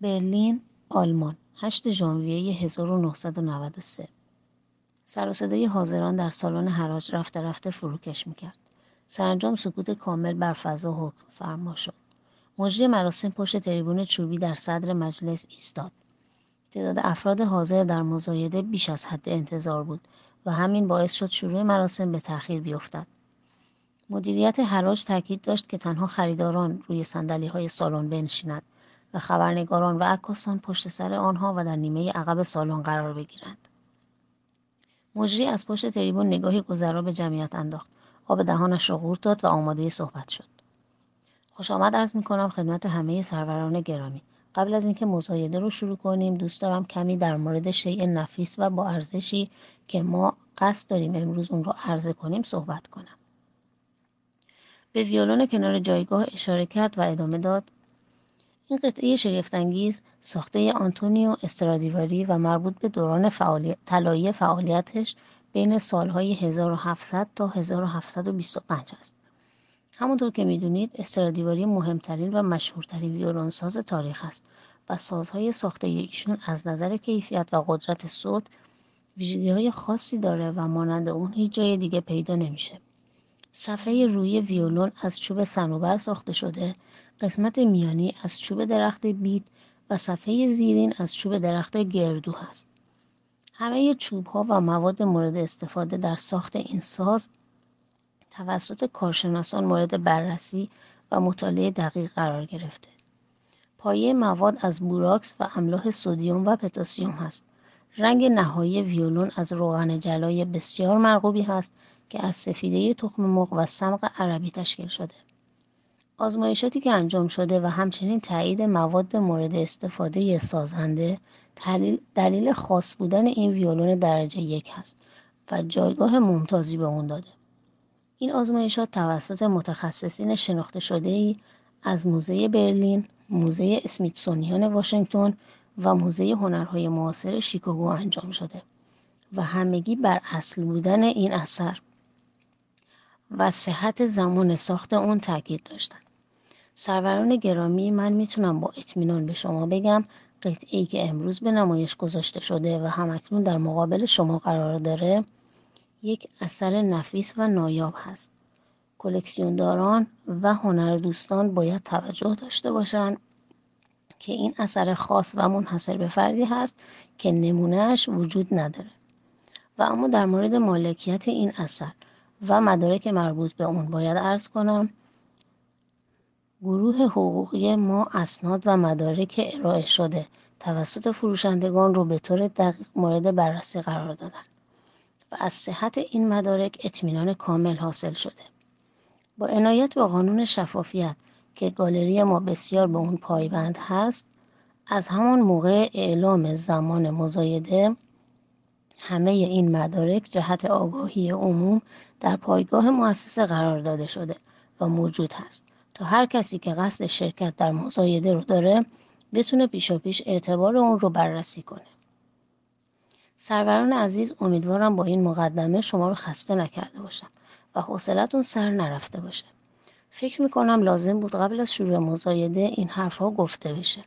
برلین، آلمان، 8 ژانویه 1993 سر و صدای حاضران در سالن حراج رفته رفته فروکش می‌کرد. سرانجام سکوت کامل بر فضا حکم فرما شد. مجری مراسم پشت تریبون چوبی در صدر مجلس ایستاد. تعداد افراد حاضر در مزایده بیش از حد انتظار بود و همین باعث شد شروع مراسم به تأخیر بیفتد. مدیریت حراج تاکید داشت که تنها خریداران روی سندلی های سالن بنشینند و خبرنگاران و عکاسان پشت سر آنها و در نیمه عقب سالن قرار بگیرند. مجری از پشت تریبون نگاهی گذرا به جمعیت انداخت. آب دهانش را قورت داد و آماده صحبت شد. خوش آمد عرض می کنم خدمت همه سروران گرامی. قبل از اینکه مزایده رو شروع کنیم دوست دارم کمی در مورد شیء نفیس و با ارزشی که ما قصد داریم امروز اون رو عرضه کنیم صحبت کنم. به ویولون کنار جایگاه اشاره کرد و ادامه داد این قطعه شگفتانگیز ساخته آنتونیو استرادیواری و مربوط به دوران فعالیت طلایی فعالیتش بین سالهای 1700 تا 1725 است. همونطور که می‌دونید استرادیواری مهمترین و مشهورترین ویولونساز تاریخ است و سازهای ساخته ایشون از نظر کیفیت و قدرت صوت ویژگی های خاصی داره و مانند اون هیچ جای دیگه پیدا نمیشه. صفحه روی ویولون از چوب صنوبر ساخته شده قسمت میانی از چوب درخت بید و صفحه زیرین از چوب درخت گردو هست. همه چوب ها و مواد مورد استفاده در ساخت این ساز توسط کارشناسان مورد بررسی و مطالعه دقیق قرار گرفته. پایه مواد از بوراکس و املاح سودیوم و پتاسیم هست. رنگ نهایی ویولون از روغن جلای بسیار مرغوبی هست که از سفیده تخم مرغ و سمق عربی تشکیل شده. آزمایشاتی که انجام شده و همچنین تایید مواد مورد استفاده سازنده دلیل خاص بودن این ویولون درجه یک هست و جایگاه ممتازی به اون داده. این آزمایشات توسط متخصصین شناخته شده ای از موزه برلین، موزه اسمیتسونیان واشنگتن و موزه هنرهای معاصر شیکاگو انجام شده و همگی بر اصل بودن این اثر و صحت زمان ساخت اون تاکید داشتن. سروران گرامی من می‌تونم با اطمینان به شما بگم قطعه ای که امروز به نمایش گذاشته شده و همکنون در مقابل شما قرار داره یک اثر نفیس و نایاب هست. کلکسیونداران و هنر دوستان باید توجه داشته باشند که این اثر خاص و منحصر به فردی هست که نمونهش وجود نداره و اما در مورد مالکیت این اثر و مدارک مربوط به اون باید ارز کنم. گروه حقوقی ما اسناد و مدارک ارائه شده. توسط فروشندگان رو به طور دقیق مورد بررسی قرار دادن. و از صحت این مدارک اطمینان کامل حاصل شده. با عنایت به قانون شفافیت که گالری ما بسیار به اون پایبند هست از همان موقع اعلام زمان مزایده همه این مدارک جهت آگاهی عموم در پایگاه مؤسسه قرار داده شده و موجود هست تا هر کسی که قصد شرکت در مزایده رو داره بتونه پیشا پیش اعتبار اون رو بررسی کنه. سروران عزیز امیدوارم با این مقدمه شما رو خسته نکرده باشم و حوصلتون سر نرفته باشه. فکر می‌کنم لازم بود قبل از شروع مزایده این حرفها گفته بشه.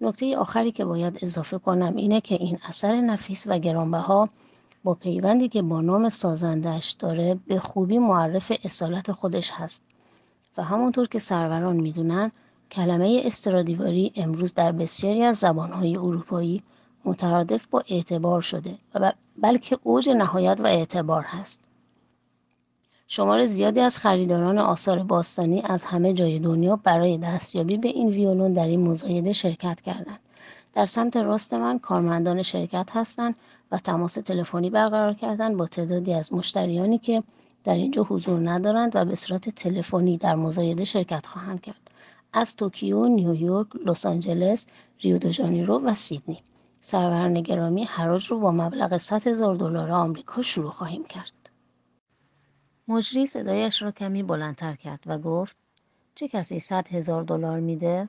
نکته آخری که باید اضافه کنم اینه که این اثر نفیس و گرانبها با پیوندی که با نام سازندش داره به خوبی معرف اصالت خودش هست و همونطور که سروران می‌دونن کلمه استرادیواری امروز در بسیاری از زبانهای اروپایی مترادف با اعتبار شده و بلکه اوج نهایت و اعتبار هست. شمار زیادی از خریداران آثار باستانی از همه جای دنیا برای دستیابی به این ویولون در این مزایده شرکت کردند. در سمت راست من کارمندان شرکت هستند و تماس تلفنی برقرار کردند با تعدادی از مشتریانی که در اینجا حضور ندارند و به صورت تلفنی در مزایده شرکت خواهند کرد. از توکیو، نیویورک، لس آنجلس، ریو دو و سیدنی. سروران گرامی حراج رو با مبلغ 100 هزار دلار آمریکا شروع خواهیم کرد. مجری صدایش را کمی بلندتر کرد و گفت چه کسی 100 هزار دلار میده؟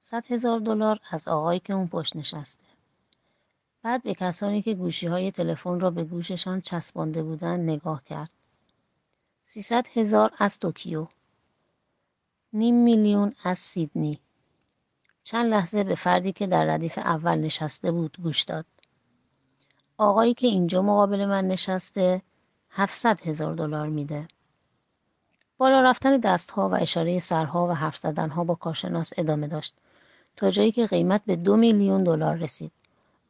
100 هزار دلار از آقایی که اون پشت نشسته. بعد به کسانی که گوشی های تلفن را به گوششان چسبانده بودند نگاه کرد. 300 هزار از توکیو. نیم میلیون از سیدنی. چند لحظه به فردی که در ردیف اول نشسته بود گوش داد. آقایی که اینجا مقابل من نشسته 700 هزار دلار میده. بالا رفتن دستها و اشاره سرها و حرف زدنها با کارشناس ادامه داشت تا جایی که قیمت به دو میلیون دلار رسید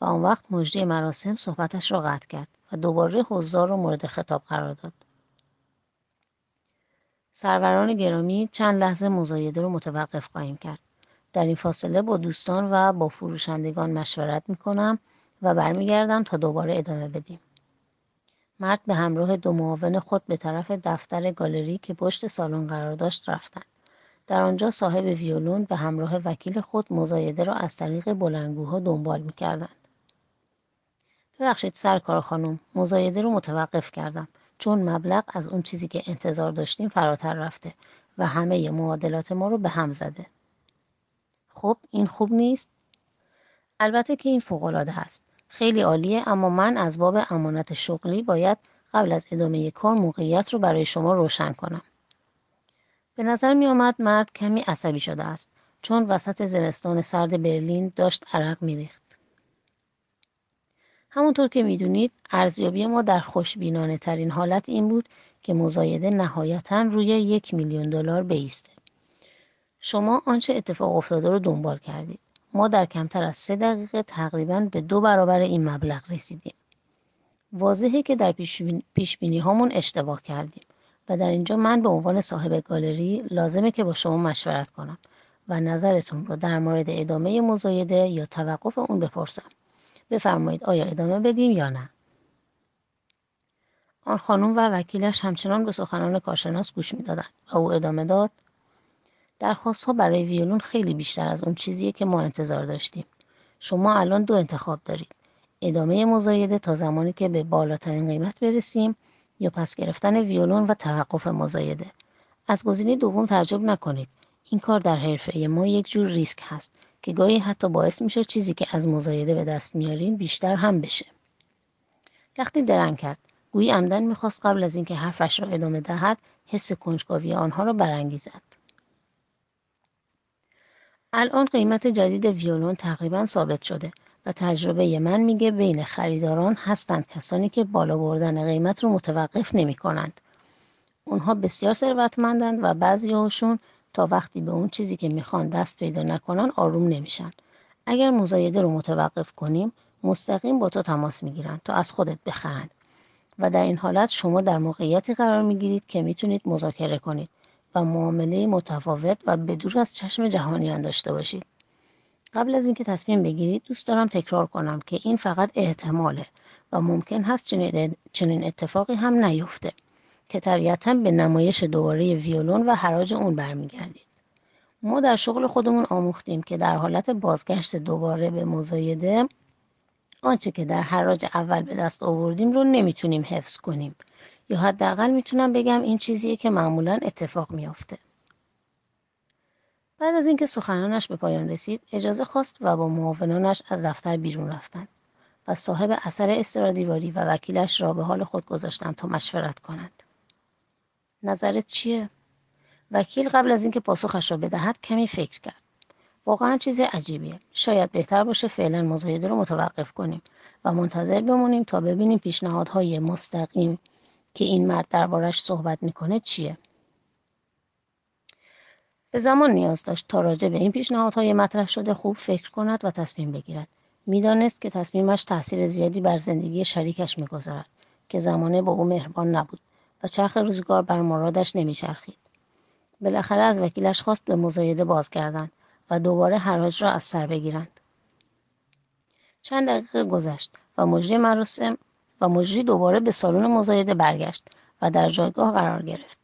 و آن وقت مجری مراسم صحبتش را قطع کرد و دوباره حضار را مورد خطاب قرار داد. سروران گرامی چند لحظه مزایده رو متوقف خواهیم کرد. در این فاصله با دوستان و با فروشندگان مشورت می کنم و برمیگردم تا دوباره ادامه بدیم. مرد به همراه دو معاون خود به طرف دفتر گالری که پشت سالن قرار داشت رفتند. در آنجا صاحب ویولون به همراه وکیل خود مزایده را از طریق بلنگوها دنبال می کردند. ببخشید سرکار خانم مزایده رو متوقف کردم چون مبلغ از اون چیزی که انتظار داشتیم فراتر رفته و همه معادلات ما رو به هم زده. خب این خوب نیست؟ البته که این فوقالعاده است. خیلی عالیه اما من از باب امانت شغلی باید قبل از ادامه کار موقعیت رو برای شما روشن کنم. به نظر می آمد مرد کمی عصبی شده است چون وسط زمستان سرد برلین داشت عرق می ریخت. همونطور که می‌دونید ارزیابی ما در خوشبینانه ترین حالت این بود که مزایده نهایتا روی یک میلیون دلار بیسته. شما آنچه اتفاق افتاده رو دنبال کردید. ما در کمتر از سه دقیقه تقریبا به دو برابر این مبلغ رسیدیم. واضحه که در پیش بینی هامون اشتباه کردیم و در اینجا من به عنوان صاحب گالری لازمه که با شما مشورت کنم و نظرتون رو در مورد ادامه مزایده یا توقف اون بپرسم. بفرمایید آیا ادامه بدیم یا نه؟ آن خانم و وکیلش همچنان به سخنان کارشناس گوش می‌دادند و او ادامه داد درخواست ها برای ویولون خیلی بیشتر از اون چیزیه که ما انتظار داشتیم. شما الان دو انتخاب دارید. ادامه مزایده تا زمانی که به بالاترین قیمت برسیم یا پس گرفتن ویولون و توقف مزایده. از گزینه دوم تعجب نکنید. این کار در حرفه ما یک جور ریسک هست. که گاهی حتی باعث میشه چیزی که از مزایده به دست میاریم بیشتر هم بشه. لختی درنگ کرد. گویی عمدن می‌خواست قبل از اینکه حرفش را ادامه دهد حس کنجکاوی آنها را برانگیزد. الان قیمت جدید ویولون تقریبا ثابت شده و تجربه من میگه بین خریداران هستند کسانی که بالا بردن قیمت رو متوقف نمی کنند. اونها بسیار ثروتمندند و بعضی هاشون تا وقتی به اون چیزی که می‌خوان دست پیدا نکنن آروم نمیشن. اگر مزایده رو متوقف کنیم مستقیم با تو تماس می‌گیرن تا از خودت بخرند و در این حالت شما در موقعیتی قرار می‌گیرید که می‌تونید مذاکره کنید و معامله متفاوت و بدور از چشم جهانیان داشته باشید. قبل از اینکه تصمیم بگیرید دوست دارم تکرار کنم که این فقط احتماله و ممکن هست چنین اتفاقی هم نیفته. که طبیعتا به نمایش دوباره ویولون و حراج اون برمیگردید. ما در شغل خودمون آموختیم که در حالت بازگشت دوباره به مزایده آنچه که در حراج اول به دست آوردیم رو نمی‌تونیم حفظ کنیم یا حداقل می‌تونم بگم این چیزیه که معمولا اتفاق میافته. بعد از اینکه سخنانش به پایان رسید اجازه خواست و با معاونانش از دفتر بیرون رفتند و صاحب اثر استرادیواری و وکیلش را به حال خود گذاشتم تا مشورت کنند. نظرت چیه؟ وکیل قبل از اینکه پاسخش را بدهد کمی فکر کرد. واقعا چیز عجیبیه. شاید بهتر باشه فعلا مزایده رو متوقف کنیم و منتظر بمونیم تا ببینیم پیشنهادهای مستقیم که این مرد دربارش صحبت می‌کنه چیه. به زمان نیاز داشت تا راجع به این پیشنهادهای مطرح شده خوب فکر کند و تصمیم بگیرد. می‌دانست که تصمیمش تاثیر زیادی بر زندگی شریکش می‌گذارد که زمانه با او مهربان نبود و چرخ روزگار بر مرادش نمیچرخید. بالاخره از وکیلش خواست به مزایده بازگردند و دوباره حراج را از سر بگیرند. چند دقیقه گذشت و مجری مراسم و مجری دوباره به سالن مزایده برگشت و در جایگاه قرار گرفت.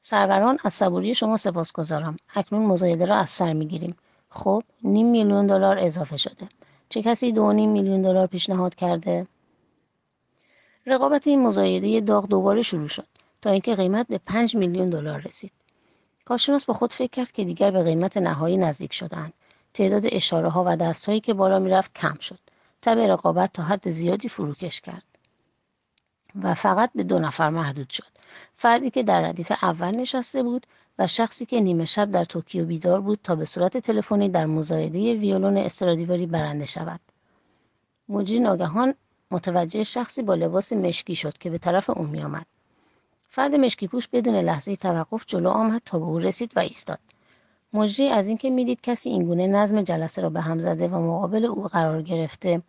سروران از صبوری شما سپاسگزارم. اکنون مزایده را از سر می‌گیریم. خب نیم میلیون دلار اضافه شده. چه کسی دو نیم میلیون دلار پیشنهاد کرده؟ رقابت این مزایده داغ دوباره شروع شد تا اینکه قیمت به 5 میلیون دلار رسید. کارشناس با خود فکر کرد که دیگر به قیمت نهایی نزدیک شدند. تعداد اشاره ها و دست هایی که بالا می‌رفت کم شد. تب رقابت تا حد زیادی فروکش کرد. و فقط به دو نفر محدود شد. فردی که در ردیف اول نشسته بود و شخصی که نیمه شب در توکیو بیدار بود تا به صورت تلفنی در مزایده ویولون استرادیواری برنده شود مجری ناگهان متوجه شخصی با لباس مشکی شد که به طرف او میآمد. فرد مشکی پوش بدون لحظه توقف جلو آمد تا به او رسید و ایستاد. مجری از اینکه می‌دید کسی اینگونه نظم جلسه را به هم زده و مقابل او قرار گرفته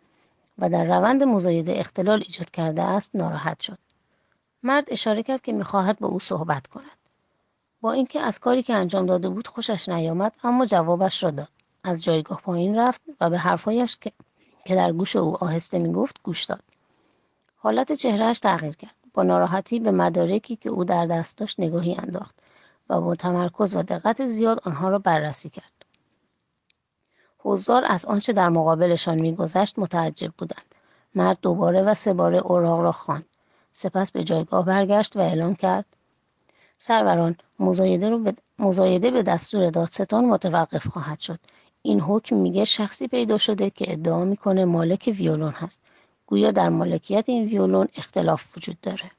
و در روند مزایده اختلال ایجاد کرده است ناراحت شد. مرد اشاره کرد که می‌خواهد با او صحبت کند. با اینکه از کاری که انجام داده بود خوشش نیامد اما جوابش را داد. از جایگاه پایین رفت و به حرفهایش که که در گوش او آهسته می‌گفت گوش داد. حالت چهرهش تغییر کرد. با ناراحتی به مدارکی که او در دست داشت نگاهی انداخت و با تمرکز و دقت زیاد آنها را بررسی کرد. حضار از آنچه در مقابلشان میگذشت متعجب بودند. مرد دوباره و سه باره اوراق را خواند. سپس به جایگاه برگشت و اعلام کرد سروران مزایده, رو به مزایده به دستور دادستان متوقف خواهد شد. این حکم میگه شخصی پیدا شده که ادعا می‌کنه مالک ویولون هست. گویا در مالکیت این ویولون اختلاف وجود داره.